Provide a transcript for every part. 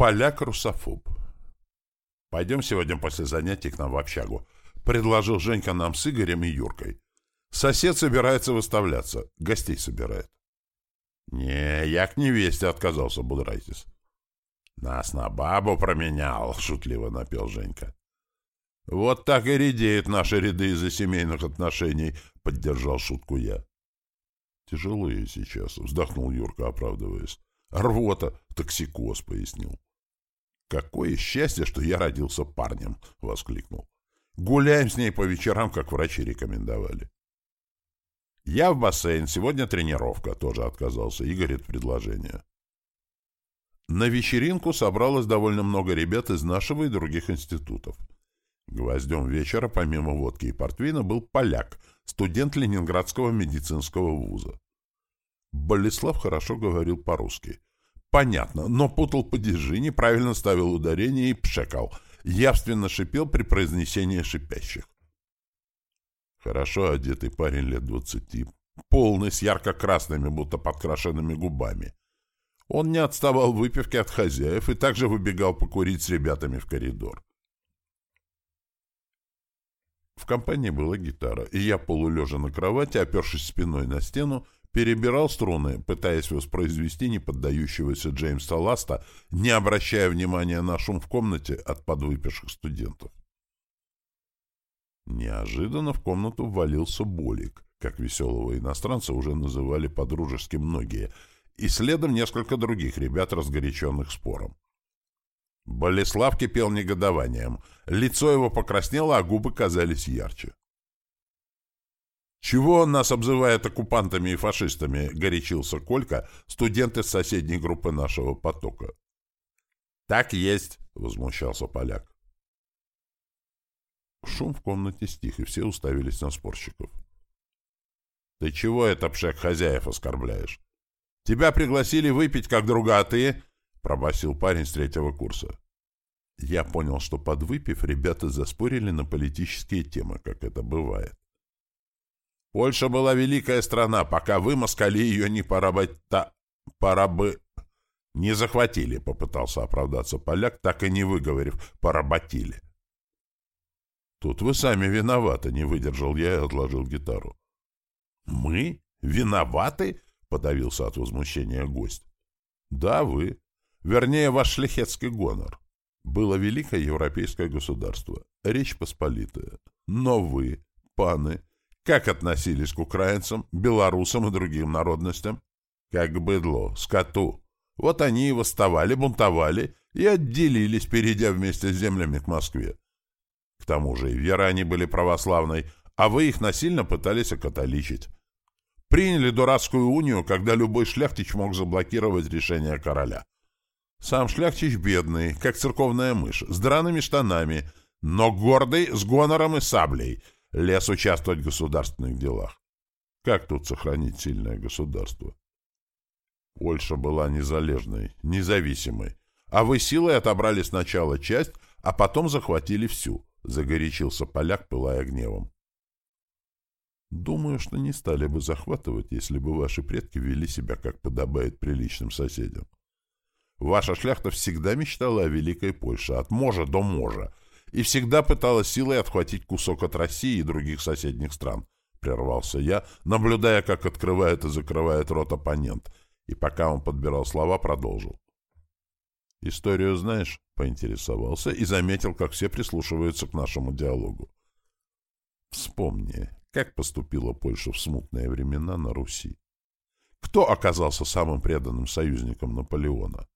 Поляк-русофоб. Пойдем сегодня после занятий к нам в общагу. Предложил Женька нам с Игорем и Юркой. Сосед собирается выставляться. Гостей собирает. Не, я к невесте отказался, Будрайтис. Нас на бабу променял, шутливо напел Женька. Вот так и редеют наши ряды из-за семейных отношений, поддержал шутку я. Тяжело ей сейчас, вздохнул Юрка, оправдываясь. Рвота, токсикоз, пояснил. «Какое счастье, что я родился парнем!» — воскликнул. «Гуляем с ней по вечерам, как врачи рекомендовали». «Я в бассейн, сегодня тренировка», — тоже отказался Игорь от предложения. На вечеринку собралось довольно много ребят из нашего и других институтов. Гвоздем вечера, помимо водки и портвина, был поляк, студент Ленинградского медицинского вуза. Болеслав хорошо говорил по-русски. Понятно, но путал падежи, неправильно ставил ударение и пшекал. Явственно шипел при произнесении шипящих. Хорошо одетый парень лет двадцати, полный, с ярко-красными, будто подкрашенными губами. Он не отставал в выпивке от хозяев и также выбегал покурить с ребятами в коридор. В компании была гитара, и я, полулежа на кровати, опершись спиной на стену, перебирал струны, пытаясь воспроизвести неподдающегося Джеймса Ласта, не обращая внимания на шум в комнате от подвыпивших студентов. Неожиданно в комнату ввалился Болик, как веселого иностранца уже называли по-дружески многие, и следом несколько других ребят, разгоряченных спором. Болеслав кипел негодованием. Лицо его покраснело, а губы казались ярче. «Чего он нас обзывает оккупантами и фашистами?» — горячился Колька, студент из соседней группы нашего потока. «Так есть!» — возмущался поляк. Шум в комнате стих, и все уставились на спорщиков. «Ты чего это, пшек, хозяев оскорбляешь? Тебя пригласили выпить как друга, а ты...» — пробасил парень с третьего курса. Я понял, что подвыпив, ребята заспорили на политические темы, как это бывает. Польша была великая страна, пока вы, москали, ее не поработа... парабы... Не захватили, попытался оправдаться поляк, так и не выговорив, поработили. Тут вы сами виноваты, не выдержал я и отложил гитару. Мы? Виноваты? Подавился от возмущения гость. Да, вы. Вернее, ваш шляхетский гонор. Было великое европейское государство, Речь Посполитая. Но вы, паны, как относились к украинцам, белорусам и другим народностям? Как к быдлу, скоту. Вот они и восставали, бунтовали и отделились, перейдя вместе с землями к Москве. К тому же и вера они были православной, а вы их насильно пытались окатоличить. Приняли дурацкую унию, когда любой шляхтич мог заблокировать решение короля. Сам шляхтич бедный, как церковная мышь, с драными штанами, но гордый, с гонором и саблей — лез участвовать в государственных делах. Как тут сохранить сильное государство? Польша была незалежной, независимой, а вы силой отобрали сначала часть, а потом захватили всю, — загорячился поляк, пылая гневом. Думаю, что не стали бы захватывать, если бы ваши предки вели себя, как подобает приличным соседям. Ваша шляхта всегда мечтала о Великой Польше, от можа до можа, и всегда пыталась силой отхватить кусок от России и других соседних стран. Прервался я, наблюдая, как открывает и закрывает рот оппонент, и пока он подбирал слова, продолжил. «Историю знаешь?» — поинтересовался и заметил, как все прислушиваются к нашему диалогу. «Вспомни, как поступила Польша в смутные времена на Руси. Кто оказался самым преданным союзником Наполеона?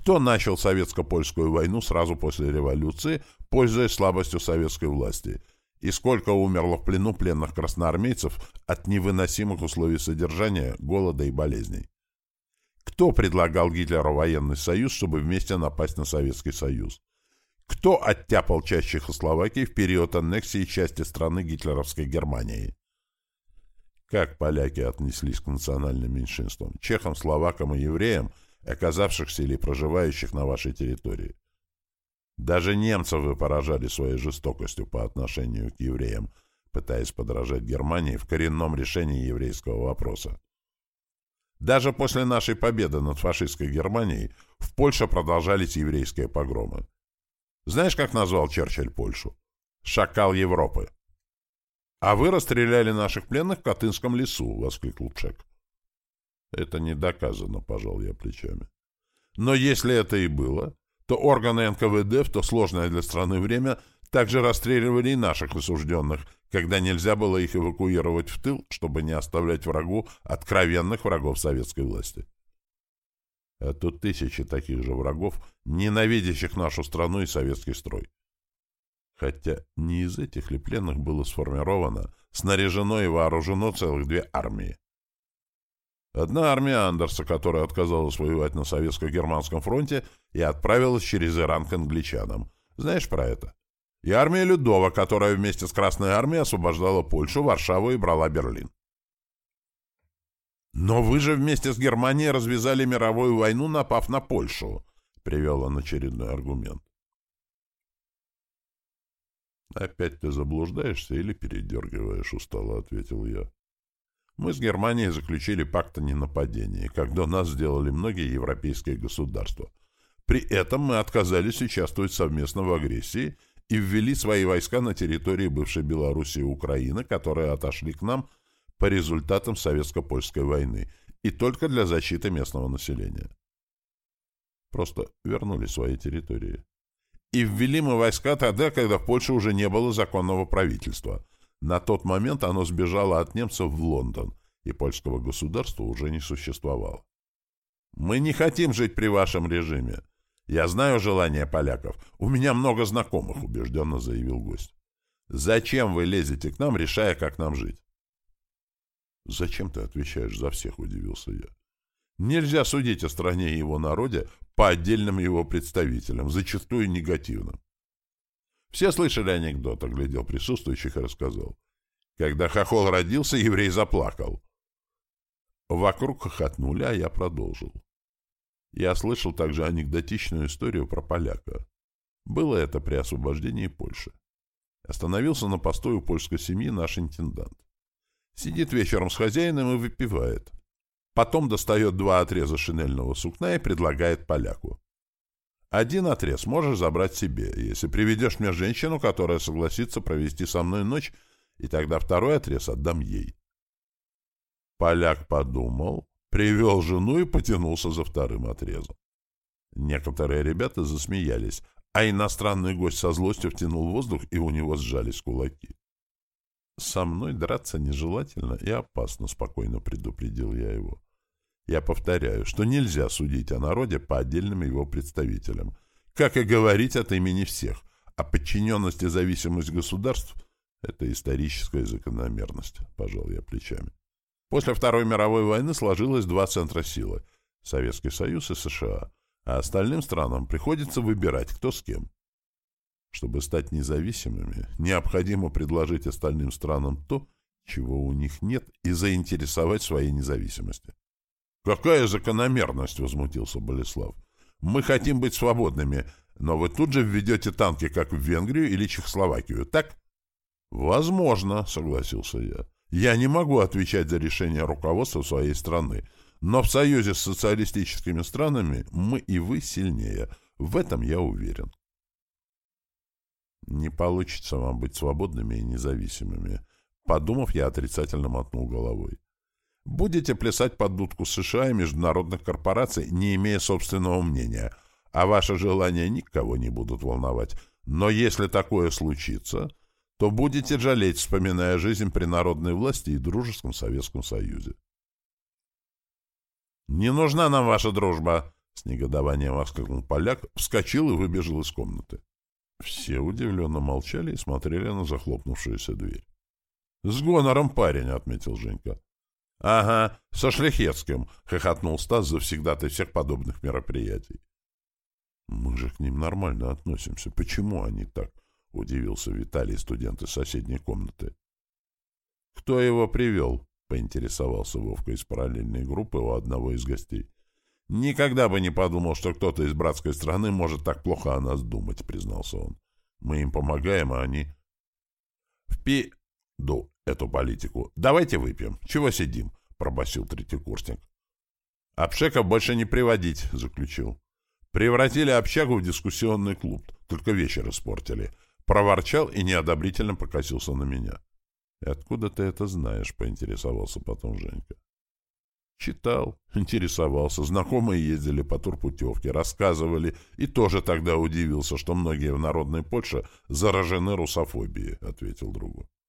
Кто начал советско-польскую войну сразу после революции, пользуясь слабостью советской власти? И сколько умерло в плену пленных красноармейцев от невыносимых условий содержания, голода и болезней? Кто предлагал Гитлеру военный союз, чтобы вместе напасть на Советский Союз? Кто оттяпал часть Чехословакии в период аннексии части страны гитлеровской Германии? Как поляки отнеслись к национальным меньшинствам, чехам, словакам и евреям – оказавшихся или проживающих на вашей территории. Даже немцев вы поражали своей жестокостью по отношению к евреям, пытаясь подражать Германии в коренном решении еврейского вопроса. Даже после нашей победы над фашистской Германией в Польше продолжались еврейские погромы. Знаешь, как назвал Черчилль Польшу? «Шакал Европы». «А вы расстреляли наших пленных в Катынском лесу», — воскликнул Чек. «Это не доказано», — пожал я плечами. «Но если это и было, то органы НКВД в то сложное для страны время также расстреливали и наших осужденных, когда нельзя было их эвакуировать в тыл, чтобы не оставлять врагу откровенных врагов советской власти. А тут тысячи таких же врагов, ненавидящих нашу страну и советский строй. Хотя не из этих ли пленных было сформировано, снаряжено и вооружено целых две армии. Одна армия Андерса, которая отказалась воевать на советско-германском фронте и отправилась через Иран к англичанам. Знаешь про это? и армия Людова, которая вместе с Красной армией освобождала Польшу, Варшаву и брала Берлин. «Но вы же вместе с Германией развязали мировую войну, напав на Польшу», — привел он очередной аргумент. «Опять ты заблуждаешься или передергиваешь?» — устало ответил я. «Мы с Германией заключили пакт о ненападении, как до нас сделали многие европейские государства. При этом мы отказались участвовать совместно в агрессии — и ввели свои войска на территории бывшей Белоруссии и Украины, которые отошли к нам по результатам Советско-Польской войны и только для защиты местного населения. Просто вернули свои территории. И ввели мы войска тогда, когда в Польше уже не было законного правительства. На тот момент оно сбежало от немцев в Лондон, и польского государства уже не существовало. Мы не хотим жить при вашем режиме. «Я знаю желание поляков. У меня много знакомых», — убежденно заявил гость. «Зачем вы лезете к нам, решая, как нам жить?» «Зачем ты отвечаешь за всех?» — удивился я. «Нельзя судить о стране и его народе по отдельным его представителям, зачастую негативным». Все слышали анекдот, оглядел присутствующих и рассказал. Когда хохол родился, еврей заплакал. Вокруг хохотнули, а я продолжил. Я слышал также анекдотичную историю про поляка. Было это при освобождении Польши. Остановился на посту у польской семьи наш интендант. Сидит вечером с хозяином и выпивает. Потом достает два отреза шинельного сукна и предлагает поляку. Один отрез можешь забрать себе, если приведешь мне женщину, которая согласится провести со мной ночь, и тогда второй отрез отдам ей. Поляк подумал, Привел жену и потянулся за вторым отрезом. Некоторые ребята засмеялись, а иностранный гость со злостью втянул воздух, и у него сжались кулаки. «Со мной драться нежелательно и опасно», — спокойно предупредил я его. «Я повторяю, что нельзя судить о народе по отдельным его представителям, как и говорить от имени всех, а подчиненность и зависимость государств — это историческая закономерность», — пожал я плечами. После Второй мировой войны сложилось два центра силы — Советский Союз и США, а остальным странам приходится выбирать, кто с кем. Чтобы стать независимыми, необходимо предложить остальным странам то, чего у них нет, и заинтересовать своей независимости. «Какая закономерность?» — возмутился Болеслав. «Мы хотим быть свободными, но вы тут же введете танки, как в Венгрию или Чехословакию, так?» «Возможно», — согласился я. Я не могу отвечать за решение руководства своей страны, но в союзе с социалистическими странами мы и вы сильнее. В этом я уверен. Не получится вам быть свободными и независимыми. Подумав, я отрицательно мотнул головой. Будете плясать под дудку США и международных корпораций, не имея собственного мнения, а ваши желания никого не будут волновать. Но если такое случится, то будете жалеть, вспоминая жизнь при народной власти и дружеском Советском Союзе. «Не нужна нам ваша дружба!» — с негодованием воскликнул поляк, вскочил и выбежал из комнаты. Все удивленно молчали и смотрели на захлопнувшуюся дверь. «С гонором парень!» — отметил Женька. «Ага, со Шляхетским!» — хохотнул Стас завсегдатай всех подобных мероприятий. «Мы же к ним нормально относимся. Почему они так?» — удивился Виталий, студент из соседней комнаты. «Кто его привел?» — поинтересовался Вовка из параллельной группы у одного из гостей. «Никогда бы не подумал, что кто-то из братской страны может так плохо о нас думать», — признался он. «Мы им помогаем, а они...» «Впи...ду эту политику. Давайте выпьем. Чего сидим?» — пробасил третий курсник. «Общеков больше не приводить», — заключил. «Превратили общагу в дискуссионный клуб, только вечер испортили». Проворчал и неодобрительно покосился на меня. «И откуда ты это знаешь?» — поинтересовался потом Женька. Читал, интересовался, знакомые ездили по турпутевке, рассказывали, и тоже тогда удивился, что многие в народной Польше заражены русофобией, — ответил другу. —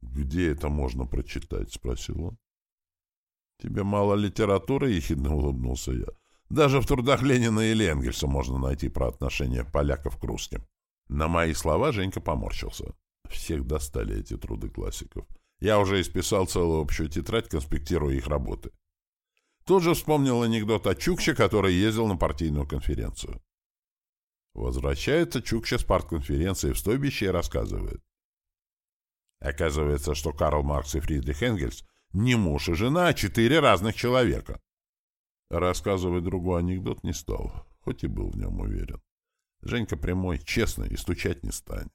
Где это можно прочитать? — спросил он. — Тебе мало литературы? — ехидно улыбнулся я. — Даже в трудах Ленина или Энгельса можно найти про отношение поляков к русским. На мои слова Женька поморщился. Всех достали эти труды классиков. Я уже исписал целую общую тетрадь, конспектируя их работы. Тут же вспомнил анекдот о Чукче, который ездил на партийную конференцию. Возвращается Чукча с партконференции в стойбище и рассказывает. Оказывается, что Карл Маркс и Фридрих Энгельс не муж и жена, а четыре разных человека. Рассказывать другой анекдот не стал, хоть и был в нем уверен. Женька прямой, честный и стучать не станет.